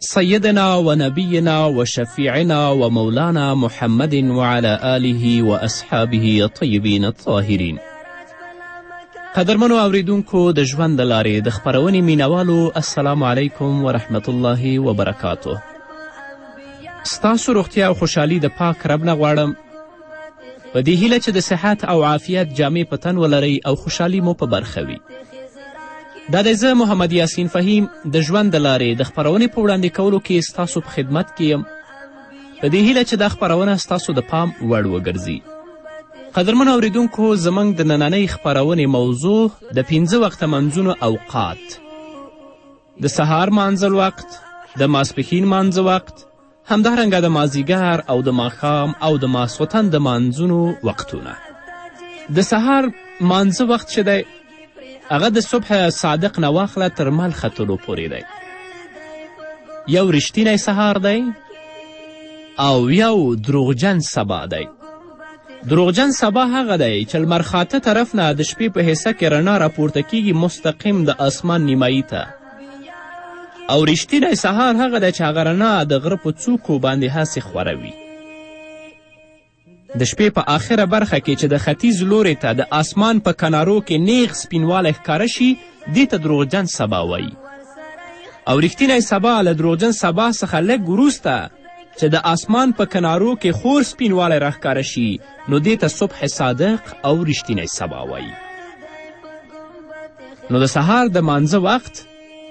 سیدنا و نبینا و شفیعنا و مولانا محمد وعلى آله و اصحابه الطیبین الطاهرین قدرمنو اوریدونکو د ژوند د لارې د خپرونې مینوالو السلام علیکم ورحمت الله وبرکاته ستاسو روغتیا او خوشحالي د پاک رب نه غواړم په دې هیله چې د صحت او عافیت جامې په تن ولرئ او خوشحالي مو په برخه وي دا دی زه محمد یاسین فهیم د ژوند د لارې د خپرونې په وړاندې کولو کې ستاسو په خدمت کې یم په دې هیله چې دا خپرونه ستاسو د پام وړ وګرځي قدرمنو اوریدونکو زموږ د نننۍ خپرونې موضوع د پنځه وخته منځونو اوقات د سهار مانځل وخت د ماسپښین مانځه وخت همدارنګه د مازیګر او د ماښام او د ماسوتن د مانځونو وقتونه د سهار مانځه وخت چې دی هغه د صبح صادق نه واخله تر مل ختلو پورې دی یو رښتینی سهار دی او یو دروغجن سبا دی دروغجن سبا هغه دی چې لمر خاته طرف نه د شپې په حصه کې رڼا راپورته کیږي مستقیم د آسمان نیمایي ته او رښتینی سهار هغه دی چې هغه رڼا د غره په څوکو باندې هسې خوره وي د شپې په آخره برخه کې چې د ختیځ لورې ته د آسمان په کنارو کې نیغ سپینوالی ښکاره شي دې ته دروغجن سبا وایي او رښتینی سبا له دروغجن سبا څخه لږ وروسته چې د آسمان په کنارو کې خور سپینوالی راښکاره شي نو دې ته صبح صادق او رښتینی سبا وایي نو د سهار د مانځه وخت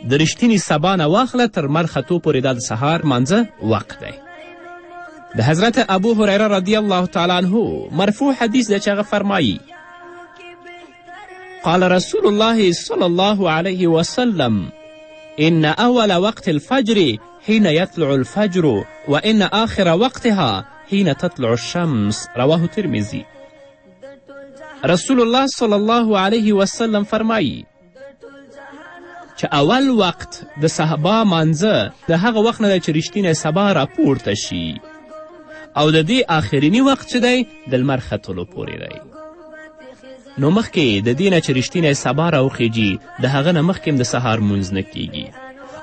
د رښتیني سبا نه واخله تر لمر ختو پورې دا د سهار مانځه وخت دی د حضرت ابو هریره رضی الله تعالی عنه مرفوع حدیث دی چې هغه فرمایي قال رسول الله صلی الله علیه وسلم ان اول وقت الفجر حين يطلع الفجر وان آخر وقتها حين تطلع الشمس رواه ترمزی رسول الله صلی الله علیه وسلم فرمایی چې اول وقت د صحبا مانځه د هغه وخت نه دی چې رښتینی سبا راپورته شي او د دې آخریني وخت چې دی د لمر ختلو پورې دی نو مخکې د دې نه چې رښتینی سبا راوخیږي د هغه نه مخکې هم د سهار مونځ نه کیږي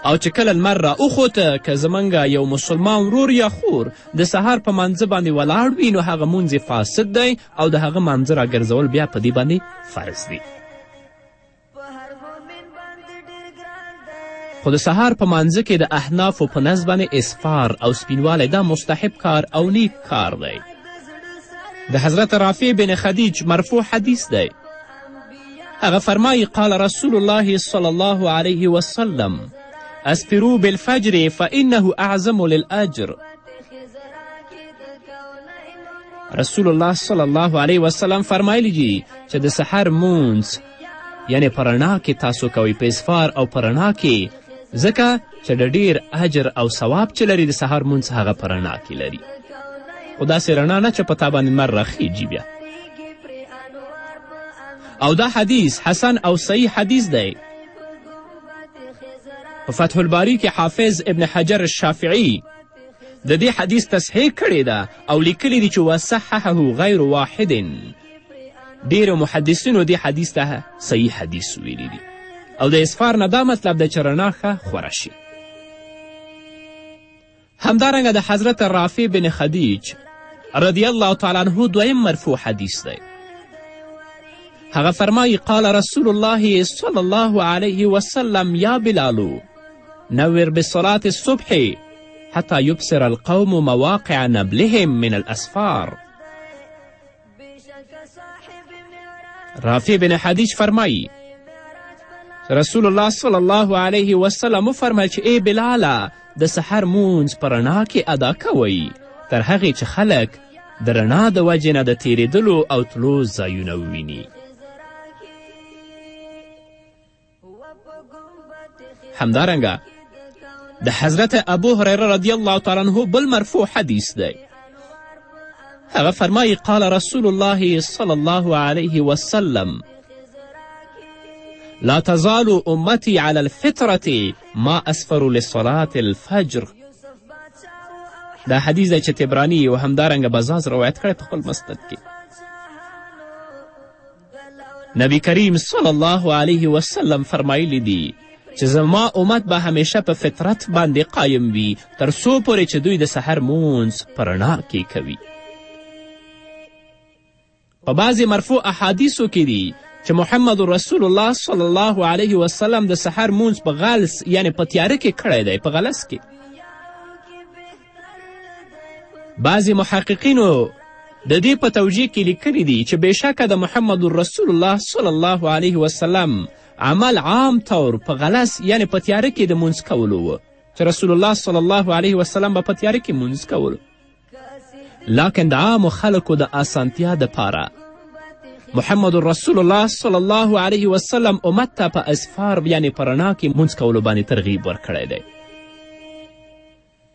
او چې کله لمر را وخوته که زمونږ یو مسلمان ورور یا خور د سهار په مانځه باندې ولاړ وي نو هغه مونځ فاسد دی او د هغه مانځه راګرځول بیا په دې باندې فرض دی خو د سهار په مانځه کې د احنافو په نزد باندې اسفار او سپینوالی دا مستحب کار او نیک کار دی د حضرت رافع بن خدیج مرفوع حدیث دی هغه فرمایي قال رسول الله صلی الله علیه وسلم اسپرو بالفجر فانه اعظم للاجر رسول الله صلی الله علیه وسلم فرمایلی دي چې د سحر مونځ یعنې په رڼا کې تاسو کوئ په اسفار او په رڼا کې ځکه چې د ډیر اجر او ثواب چې لري د سهار مونځ هغه په رڼا کې لري خو داسې رڼا نه چې په تا باندې لمر راخیږي بیا او دا حدیث حسن او صحیح حدیث دی په فتح الباری کې حافظ ابن حجر الشافعی د دې حدیث تصحیح کړې ده او لیکلی دي چې وصححه غیر واحد ډېرو محدثینو دې حدیث ته صحیح حدیث ویلی دي او د اسفار نه دا مطلب ده چې رڼا ښه خوره شي همدارنګه د حضرت رافع بن خدیج رضی الله تعالی عنه دویم مرفوع حدیث دی هغه فرمایی قال رسول الله صلی الله علیه وسلم یا بلالو نور بصلاة الصبح حتی یبصر القوم مواقع نبلهم من الاسفار رافع بن حدیث فرمایی رسول الله صلی الله علیه وسلم وفرمیل چې ای بلاله د سحر مونځ په رڼا کې ادا کوئ تر هغې چې خلک د رڼا د وجې نه د تیریدلو او تلو ځایونه وویني همدارنګه د حضرت ابو هریره رضی الله تعالی عنه بل مرفوع حدیث دی هغه فرمایي قال رسول الله صلی الله علیه وسلم لا تزال امتی علی الفطرة ما اسفر لصلاة الفجر دا حدیث دی چې تبرانی او همدارنګه بزاز روایت کړی په خپل مسند کې نبی کریم صلی الله علیه وسلم فرمایلی دی چې زما امت به همیشه په فطرت باندې قایم وي تر څو پورې چې دوی د سحر مونځ په رڼا کې کوي په بعضې مرفوع احادیثو کې دي چې محمد رسول الله صلی الله علیه وسلم د سحر مونځ په غلس یعنی په تیاره کې کړی دی په غلس کې بعضې محققینو د دې په توجیه کې لیکلي دي چې بېشکه د محمد رسول الله صلی الله علیه وسلم عمل عام طور په غلس یعنې په تیاره کې د مونځ کولو و چې رسول الله صلی الله علیه وسلم به په تیاره کې مونځ کولو لاکن د عامو خلکو د اسانتیا دپاره محمد رسول الله صلی الله علیه وسلم امت ته په اسفار یعنې په رڼا کې مونځ کولو باندې ترغیب ورکړی دی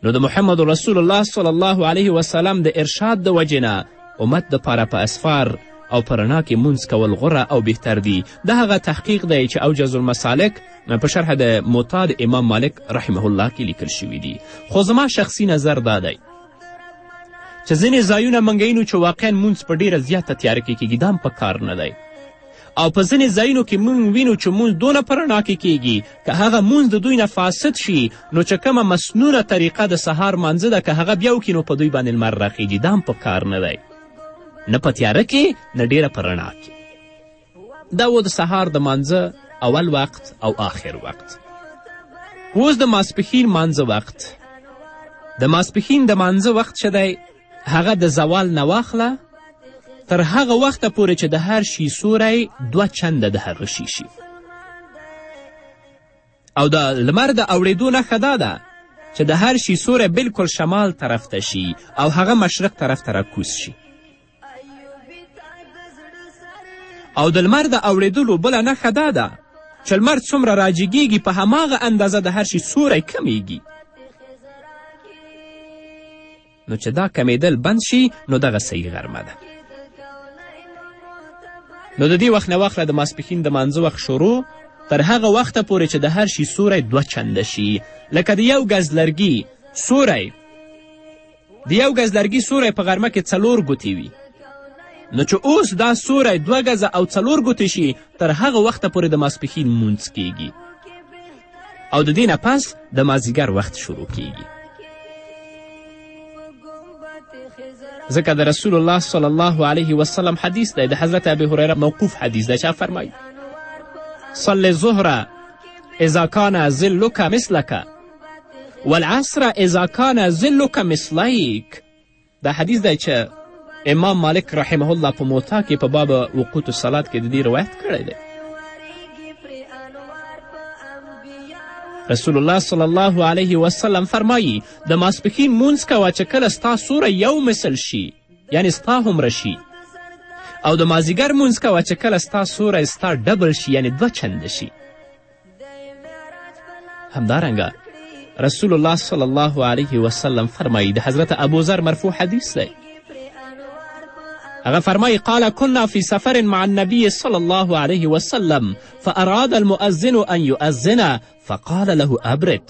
نو د محمد رسول الله صلی الله علیه وسلم د ارشاد د وجې نه امت دپاره په اسفار او په رڼا کې مونځ کول غوره او بهتر دي دا هغه تحقیق دی چې اوجز المسالک په شرح د موتا د امام مالک رحمه الله کې لیکل شوي دي خو زما شخصي نظر دا دی چې ځینې ځایونه موږ وینو چې واقعا مونځ په ډیره زیاته تیاره کې کیږي دا هم په کار نه دی او په ځینې ځایونو کې مونږ وینو چې مونځ دونه په رڼا کې کیږي که هغه مونځ د دوی نه فاسد شي نو چې کومه مسنونه طریقه د سهار مانځه ده که هغه بیا وکړي نو په دوی باندې لمر راخیږي دا هم په کار نه دی نه په تیاره کې نه ډیره په رڼا کې دا و د سهار د مانځه اول وقت او آخر وقت اوس د ماسپښین مانځه وقت د ماسپښین د مانځه وخت چې دی هغه د زوال نه واخله تر هغه وخته پورې چې د هر شي سوری دوه چنده د هغه شي شي او د لمر د اوړېدو نښه دا ده چې د هر شي سوری بلکل شمال طرف ته شي او هغه مشرق طرف ته راکوز شي او د لمر د اوړېدلو بله نښه دا ده چې لمر څومره راجګیږي په هماغه اندازه د هر شي سوری کمیږي نو چې دا کمیدل بند شي نو دغه صحیح غرمه ده نو د دې وخت نه واخله د ماسپښین د مانځه وخت شروع تر هغه وخته پورې چې د هر شي سوری دوه چنده شي لکه د یو ګز لرګي سوری د یو ګز لرګي سوری په غرمه کې څلور ګوتې وي نو چې اوس دا سوری دوه ګزه او څلور ګوتې شي تر هغه وخته پورې د ماسپښین مونځ کیږي او د دې نه پس د مازیګر وخت شروع کیږي ځکه د رسول الله صلی الله علیه وسلم حدیث دی د حضرت ابي هریره موقوف حدیث دی چا فرمایي صل الظهر اذا کان ظلک مثلک والعصر اذا کان ظلک مثلیک دا حدیث دی چې امام مالک رحمه الله په موتا کې په باب وقوت الصلات کې د دې روایت کړی دی رسول الله صلی الله علیه وسلم فرمایی د ماسپښین مونځ کوه چې کله ستا سوره یو مثل شي یعنی ستا هومره شي او د مازیګر مونځ کوه چې کله ستا سوری ستا ډبل شي یعنی دوه چنده شي همدارنګه رسول الله صلی الله علیه وسلم فرمایی د حضرت ابوذر مرفوع حدیث دی هغه فرمایی قال كنا في سفر مع النبي صلى الله عليه وسلم فأراد المؤذن أن يؤذن فقال له أبرد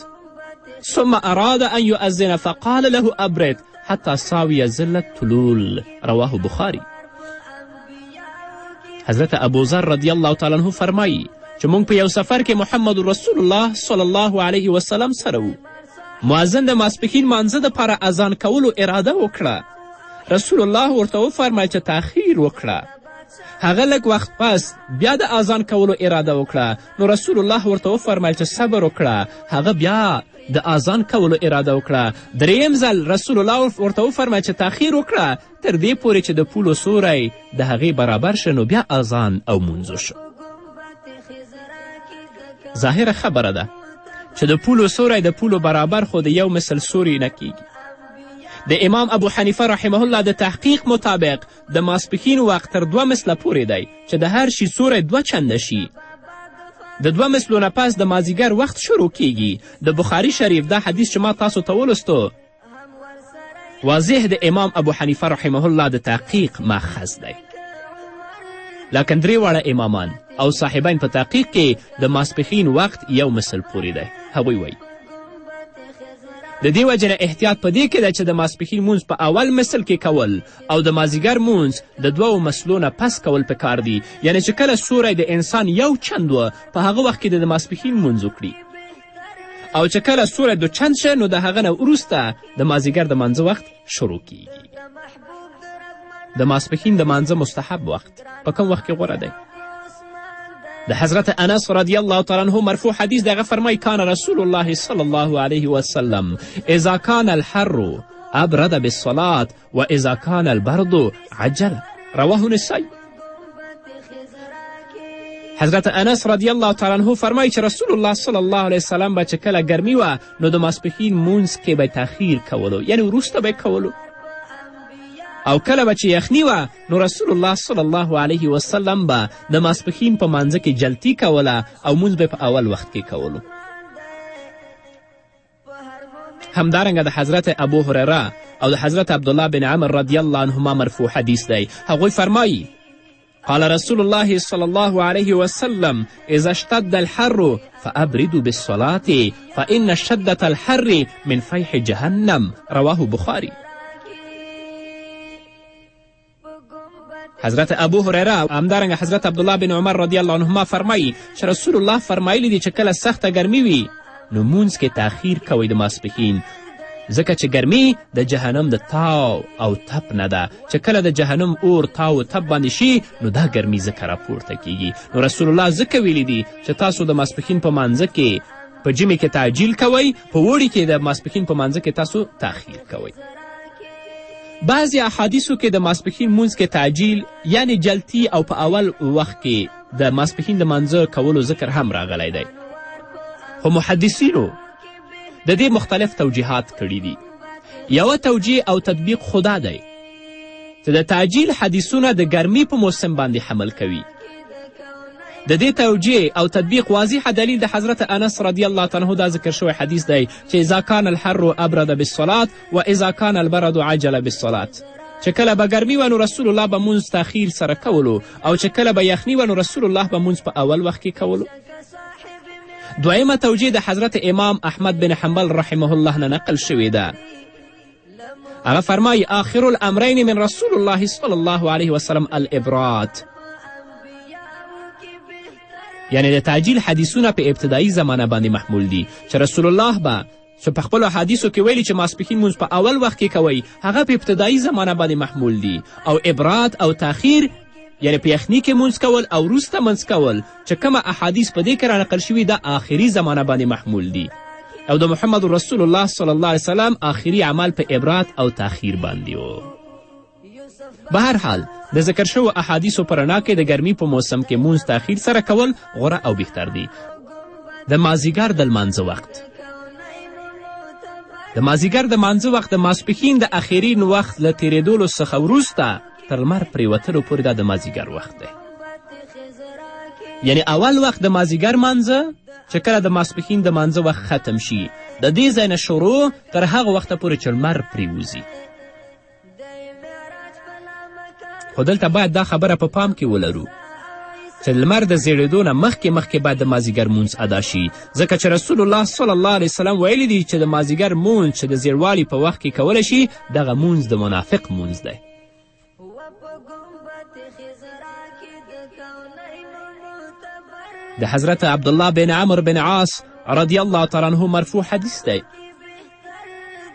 ثم أراد أن يؤذن فقال له أبرد حتی ساوی ذلت تلول رواه بخاری حضرت ابوذر رضی الله تعالی عنه فرمایی چې موږ په یو سفر کې محمد رسول الله صلی الله علیه وسلم سره وو معزن د ماسپښین مانځه دپاره اذان کولو اراده وکړه رسول الله ورته وفرمیل چې تاخیر وکړه هغه لږ وخت پس بیا د اذان کولو اراده وکړه نو رسول الله ورته وفرمیل چې صبر وکړه هغه بیا د آزان کولو اراده وکړه دریم ځل رسول الله ورته وفرمایه چې تاخیر وکړه تر دې پورې چې د پولو سوری د هغې برابر شه نو بیا آزان او مونځ شو ظاهره خبره ده چې د پولو سوری د پولو برابر خو د یو مثل سوری نه کیږي د امام ابو حنیفه رحمه الله د تحقیق مطابق د ماسپښین وخت تر دوه مثله پورې دی چې د هر شي سوری دوه چنده شي د دوه مثلو نه پس د مازیګر وخت شروع کیږي د بخاري شریف دا حدیث چې ما تاسو ته ولوستو واضح د امام ابو حنیفه رحمه الله د تحقیق ماخذ دی لکن درې واړه امامان او صاحبین په تحقیق کې د ماسپښین وخت یو مثل پورې دی هغوی وایي د دې وجه نه احتیاط په دې کې ده چې د ماسپښین مونځ په اول مثل کې کول او د مازیګر مونځ د دوو مسلو نه پس کول په کار دي یعنی چې کله سوری د انسان یو چند و په هغه وخت کې د د ماسپښین مونځ وکړي او چې کله سوری دوچند شه نو د هغه نه وروسته د مازیګر د مانځه وخت شروع کیږي د ماسپښین د مانځه مستحب وخت په کوم وخت کې غوره دی د حضرت انس رضی الله تعالی عنه مرفوع حدیث دغه فرمای کان رسول الله صلی الله علیه وسلم اذا کان الحر ابرد بالصلاة و اذا کان البرد عجل رواه نسائی حضرت انس رضی الله تعالی عنه فرمایي چې رسول الله صلی الله علیه وسلم به چې کله ګرمي وه نو د ماسپښین مونځ کې به تاخیر کولو یعنی وروسته به کولو او کله به چې یخني وه نو رسول الله صلی الله علیه وسلم به د ماسپښین په مانځه کې جلتی کوله او مونځ به په اول وخت کې کولو همدارنګه د حضرت ابو هرره او د حضرت عبدالله بن عمر رضی الله عنهما مرفوع حدیث دی هغوی فرمایی قال رسول الله صلى الله عليه وسلم إذا اشتد الحر فأبردوا بالصلاة فإن شدة الحر من فيح جهنم رواه بخاري حضرت ابو هریره او همدارنګه حضرت عبدالله بن عمر رضی الله عنهما فرمایي چې رسول الله فرمایلی دي چې کله سخته ګرمي وي نو مونځ کې تاخیر کوئ د ماسپښین ځکه چې ګرمي د جهنم د تاو او تپ نه ده چې کله د جهنم اور تاو او تپ باندې شي نو دا ګرمي ځکه راپورته کیږي نو رسول الله ځکه ویلی دي چې تاسو د ماسپښین په مانځه کې په جمې کې تعجیل کوئ په اوړي کې د ماسپښین په مانځه کې تاسو تاخیر کوئ بعضې احادیثو کې د ماسپښین مونځ کې تعجیل یعنې جلتی او په اول وخت کې د ماسپښین د منځه کولو ذکر هم راغلی دی خو محدثینو د دې مختلف توجیهات کړي دي یوه توجیه او تطبیق خدا دی چې د تعجیل حدیثونه د ګرمي په موسم باندې حمل کوي د دې توجیه او تطبیق واضح دلیل د حضرت انس رضی الله عنه دا ذکر شوی حدیث دی چې اذا کان الحر ابرد بالصلات و اذا کان البرد عجل بالصلات چې کله به ګرمي وه نو رسول الله به مونځ تاخیر سره کولو او چې کله به یخني وه نو رسول الله به مونځ په اول وخت کې کولو دویمه توجیه د حضرت امام احمد بن حنبل رحمه الله نه نقل شوې ده هغه فرمایي آخر الامرین من رسول الله صلی الله علیه وسلم الابراد یعنی د تعجیل حدیثونه په ابتدایي زمانه باندې محمول دي چې رسول الله به څه په خپلو حدیثو کې ویلي چې ماسپښین مونځ په اول وخت کې کوئ هغه په ابتدایي زمانه باندې محمول دي او ابرات او تاخیر یعنی په یخني کې مونځ کول او وروسته منځ کول چې کومه احادیث په دې کې رانقل شوي دا آخري زمانه باندې محمول دي او د محمد رسول الله صلی الله علیه وسلم آخري عمل په ابرات او تاخیر باندې و به هر حال د ذکر شوو احادیثو په رڼا کې د ګرمي په موسم کې مونځ تاخیر سره کول غوره او بهتر دي د مازیګر د لمانځه وخت د مازیګر د مانځه وخت د ماسپښین د اخرین وخت له تیریدولو څخه وروسته تر لمر پریوتلو پورې دا د مازیګر وخت دی یعنی اول وخت د مازیګر مانځه چې کله د ماسپښین د مانځه وخت ختم شي د دې ځای نه شروع تر هغه وخته پورې چې لمر پریوځي خو دلته باید دا خبره په پام کې ولرو چې لمر د زیړېدو نه مخکې مخکې باید د مازیګر مونځ ادا شي ځکه چې رسول الله صلی الله علیه وسلم ویلی دی چې د مازیګر مونځ چې د زیړوالي په وخت کې کولی شي دغه مونځ د منافق مونځ دی د حضرت عبدالله بن عمر بن عاص رضی الله تعالی عنه مرفوع حدیث دی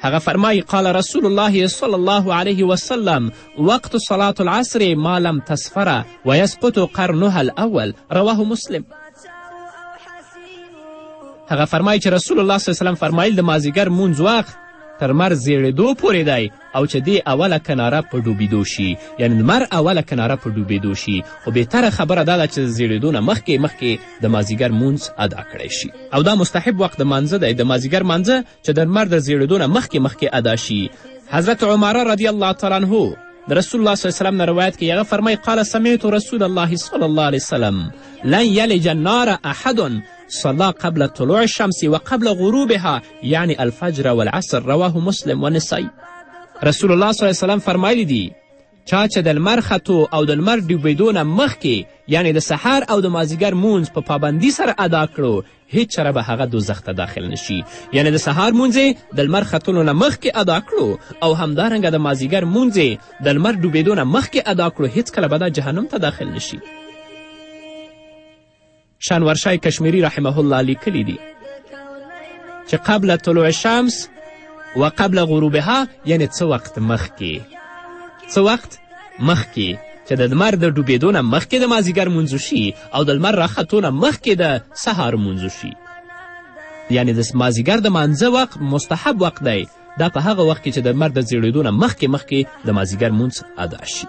هغه فرمایي قال رسول الله صلی الله علیه وسلم وقت صلاة العصر ما لم تسفره ویسقط قرنها الاول رواه مسلم هغه فرمایي چې رسول الله صلی وسلم فرمایل د مازیګر مونځ وخت تر مر زیړېدو پورې دی او چې دې اوله کناره په ډوبېدو شي یعنې لمر اوله کناره په ډوبېدو شي خو بهتره خبره دا ده چې د زیړېدو نه مخکې مخکې د مازیګر مونځ ادا کړی شي او دا مستحب وخت د مانځه دی د مازیګر مانځه چې د لمر د زیړېدو نه مخکې مخکې ادا شي حضرت عمره رضی الله تعالی عنه د رسول الله صلی الله وسلم نه روایت کې هغه فرمایي قال سمعت رسول الله صلی الله علیه وسلم لن یلج النار احد صلا قبل طلوع الشمس وقبل غروبها یعنی الفجر والعصر رواه مسلم و نسائی رسول الله صلی وسلم فرمایلی دي چا چې د لمر ختو او د لمر ډوبېدو نه مخکې یعنی د سحر او د مازیګر مونځ په پابندي سره ادا کړو هیڅ چره به هغه دوزخ ته داخل نشي یعنی د سهار مونځ د لمر ختلو نه مخکې ادا کړو او همدارنګه د مازیګر مونځ د لمر ډوبېدو نه مخکې ادا کړو هیڅکله به دا جهنم ته داخل نشي شانوارشاه کشمیری رحمه الله لیکلی دی چې قبل طلوع شمس و قبل غروبها یعنی څه وخت مخکې څه وخت مخکې چې د لمر د ډوبېدو نه مخکې د مازیګر منځو شي او د لمر راختو نه مخکې د سهار منځو شي یعنې د مازیګر د مانځه وخت مستحب وخت دی دا په هغه وخت کې چې د لمر د زیړېدو نه مخکې مخکې د مازیګر مونځ ادا شي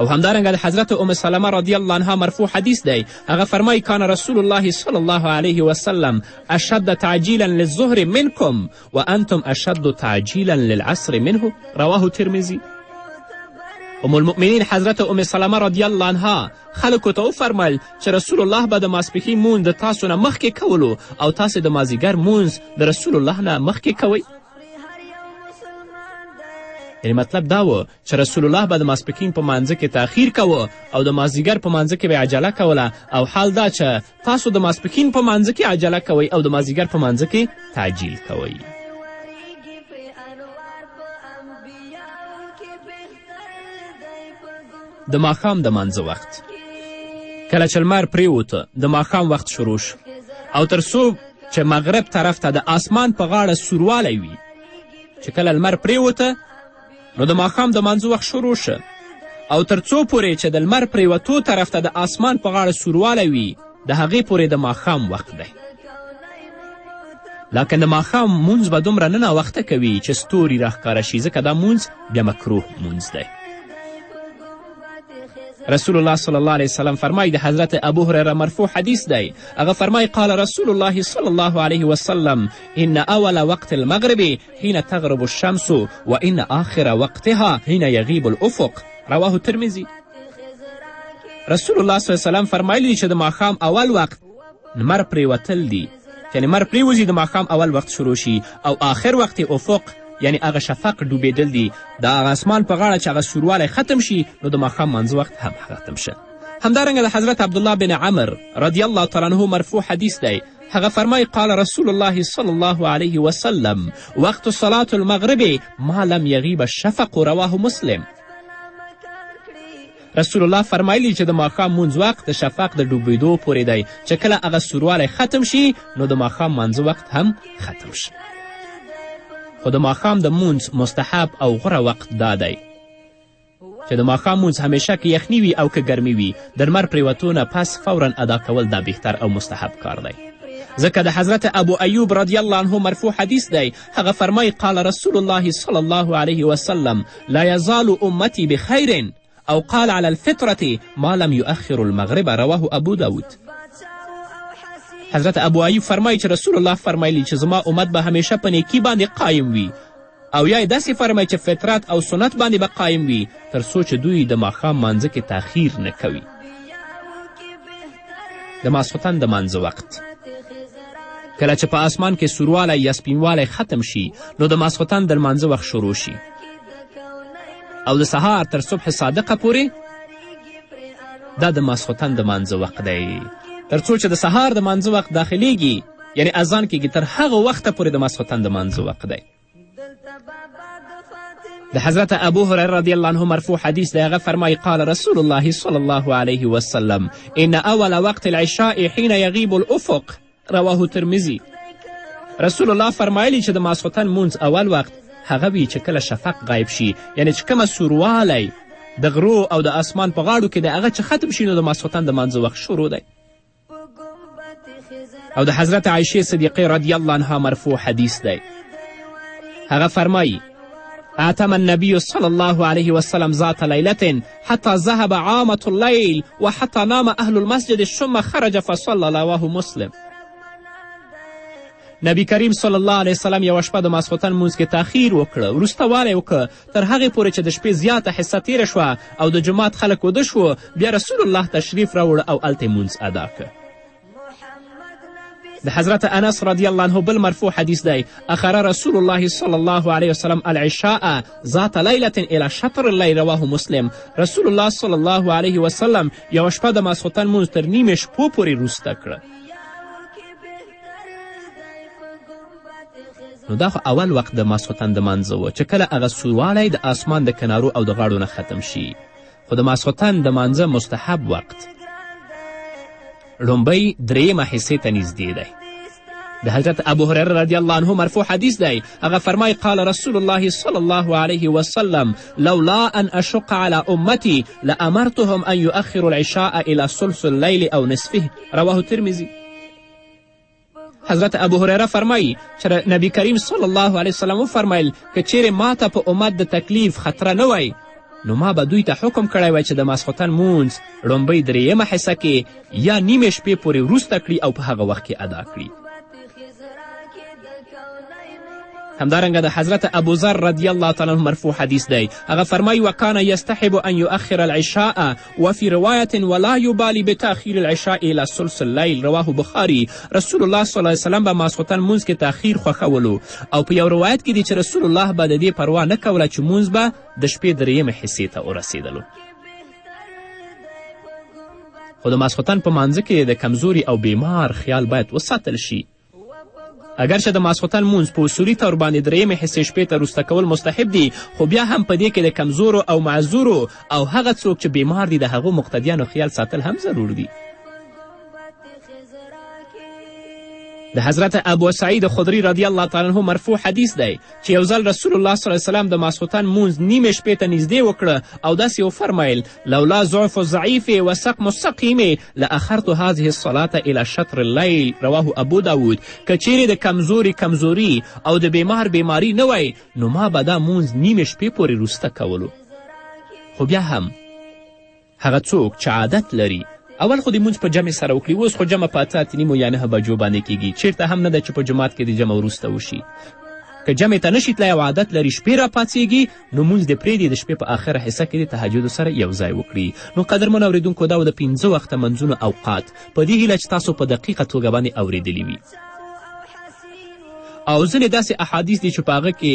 او همدارنګه د حضرت ام سلمه رضی الله عنها مرفوع حدیث دی هغه فرمایي کان رسول الله صلی الله علیه وسلم اشد تعجیلا للظهر منکم وانتم اشد تعجیلا للعصر منه رواه ترمزی ام المؤمنین حضرت ام سلمه رضی الله عنها خلکو ته وفرمیل چې رسول الله به د ماسپښین مونځ د تاسو نه مخکې کولو او تاسې د مازیګر مونځ د رسول الله نه مخکې کوئ یعنې مطلب دا و چې رسول الله به د ماسپښین په مانځه کې تاخیر کوه او د مازدیګر په مانځه کې به عجله کوله او حال دا چې تاسو د ماسپښین په مانځه کې عجله کوئ او د مازدیګر په مانځه کې تعجیل کوئ د ماښام د مانځه وخت کله چې لمر پرېوته د ماښام وخت شروع شو او تر څو چې مغرب طرف ته د آسمان په غاړه سوروالی وي چې کله لمر پریوته نو د ماښام د مانځه وخت شروع شه او تر څو پورې چې د لمر پریوتو طرف ته د آسمان په غاړه سوروالی وي د هغې پورې د ماښام وخت دی لکن د ماښام مونځ به دومره نه ناوخته کوي چې ستوري راښکاره شي ځکه دا مونځ بیا مکروه مونځ دی رسول الله صلی الله علیه وسلم فرمای د حضرت ابو هریره مرفوع حدیث دی هغه فرمای قال رسول الله صلی الله علیه وسلم ان اول وقت المغرب حين تغرب الشمس وان آخر وقتها حين یغیب الافق رواه ترمذی رسول الله صلی الله علیه وسلم فرمایلی چې د ماښام اول وقت لمر پرېوتل دي که لمر پرېوځي د ماښام اول وخت شروع شي او آخر وخت افق یعنی هغه شفق ډوبېدل دي د هغه اسمان په غاړه چې هغه سوروالی ختم شي نو د ماښام منځ وخت هم ختم شه همدارنګه د حضرت عبدالله بن عمر رضی الله تعالی عنه مرفوع حدیث دی هغه فرمای قال رسول الله صلی الله علیه وسلم وقت صلاة المغرب ما لم یغیب الشفق رواه مسلم رسول الله فرمایلي چې د ماښام مونځ وخت د شفق د ډوبېدو پورې دی چې کله هغه سوروالی ختم شي نو د ماښام مانځه وخت هم ختم شي خو د ماښام د مونځ مستحب او غوره وخت دا دی چې د ماښام مونځ همیشه که یخني وي او که ګرمي وي د لمر پریوتو نه پس فورا ادا کول دا بهتر او مستحب کار دی ځکه د حضرت ابو ایوب رضی الله عنه مرفوع حدیث دی هغه فرمای قال رسول الله صلی الله علیه وسلم لا یزال امتی بخیر او قال على الفطرة ما لم يؤخر المغرب رواه ابو داود حضرت ابو ایوب فرمایي چې رسول الله فرمایلی چې زما امت به همیشه په نیکي باندې قایم وي او یا یې داسې فرمایي چې فطرت او سنت باندې به قایم وي تر څو چې دوی د ماښام مانځه کې تاخیر نه کوي د ماسخوتن د مانځه وقت کله چې په آسمان کې سوروالی یا سپینوالی ختم شي نو د ماسخوتن د لمانځه وخت شروع شي او د سهار تر صبح صادقه پورې دا د ماسخوتن د مانځه وخت دی تر څو چې د سهار د مانځه وخت داخلیږي یعنی اذان کیږي تر هغه وخته پورې د ماسخوتن د مانځه وخت دی د حضرت ابو هريره رضی الله عنه مرفوع حدیث دی هغه فرمایي قال رسول الله صلی الله علیه وسلم ان اول وقت العشاء حين یغیب الافق رواه ترمزی رسول الله فرمایلی چې د ماسخوتن مونځ اول وخت هغه وي چې کله شفق غایب شي یعنی چې کومه سوروالی د غرو او د اسمان په غاړو کې دی هغه چې ختم شي نو د ماسخوتن د مانځه وخت شروع دی او د حضرت عایشه صدیقه رضی الله عنها مرفوع حدیث دی هغه فرمایی آتم النبی صلی الله علیه وسلم ذات لیلت حتی ذهب عامت اللیل و حتی نام اهل المسجد ثم خرج فصلی رواه مسلم نبی کریم صلی الله علیه وسلم یوه شپه د ماسخوتن مونځ کې تاخیر وکړه وروسته والی وکړه تر هغې پورې چې د شپې زیاته حصه تېره شوه او د جومات خلک وده شو بیا رسول الله تشریف راوړ او هلته یې مونځ ادا که د حضرت انس رضی الله عنه بل مرفوع حدیث دی اخر رسول الله صلی الله علیه وسلم العشاء ذات لیلة الى شطر اللیل رواه مسلم رسول الله صلی الله علیه وسلم یوه شپه د ماسخوتن مونځ تر نیمې شپو پورې روسته کړه نو دا خو اول وخت د ماسخوتن د مانځه و چې کله هغه سوروالی د آسمان د کنارو او د غاړو نه ختم شي خو د ماسخوتن د مانځه مستحب وخت ړومبۍ درېیمه حصې ته نږدې دی د حضرت ابو هريره رضی الله عنه مرفوع حدیث دی هغه فرمای قال رسول الله صلی الله علیه وسلم لولا ان اشق على امتی لامرتهم ان يؤخروا العشاء الى ثلث الليل او نصفه رواه ترمزی حضرت ابو هریره فرمایي چې نبی کریم صلی الله علیه وسلم وفرمیل که چیرې ما ته په امت د تکلیف خطره نه وای نو ما به دوی ته حکم کړی وای چې د ماسخوتن مونځ ړومبۍ درېیمه حصه کې یا نیمې شپې پورې وروسته کړي او په هغه وخت کې ادا کړي همدارنګه د حضرت ابوذر رضی الله تعالی عنه مرفوع حدیث دی هغه فرمایي وکانه یستحب ان یؤخر العشاء وفي رواية ولا يبالي بتاخير العشاء الى ثلث اللیل رواه بخاري رسول الله صلی الله علیه وسلم به ماسخوتن مونځ کې تاخیر خوښولو او په یو روایت کې دي چې رسول الله به د دې پروا نه کوله چې مونځ به د شپې درېیمې حصې ته ورسېدلو خو د ماسخوتن په مانځه کې د کمزوري او بیمار خیال باید وساتل شي اګرچه د ماسخوتن مونځ په اصولي طور باندې درېیمې حصې شپې ته روسته کول مستحب دي خو بیا هم په دې کې د کمزورو او معذورو او هغه څوک چې بیمار دي د هغو مقتدیانو خیال ساتل هم ضرور دي د حضرت ابو سعید خدری رضی الله تعالی عنه مرفوع حدیث دی چې یو ځل رسول الله صلی وسلم د ماسخوتن مونځ نیمې شپې ته نږدې وکړه او داسې وفرمیل لولا ضعف ضعیف و سقم سقیم لاخرت هذه الصلاه الى شطر اللیل رواه ابو داود که چیرې د کمزوري کمزوري او د بیمار بیماری نه وای نو ما به دا مونځ نیمې شپې پورې روسته کولو خو بیا هم هغه څوک چې عادت لري اول خو د مونځ په جمع سره وکړي اوس خو جمع په اته نیمو یا نهه بجو باندې کیږي چیرته هم نه ده چې په جماعت کې د جمع وروسته وشي که جمع ته نشي تلای او عادت لري شپې راپاڅیږي نو مونځ دې پرېږدي د شپې په آخره حصه کې د تهجدو سره یو ځای وکړي نو قدرمن اورېدونکو دا و د پنځه وخته منځونو اوقات په دې هیله چې تاسو په دقیقه توګه باندې اورېدلي وي او ځینې داسې احادیث دي چې په هغه کې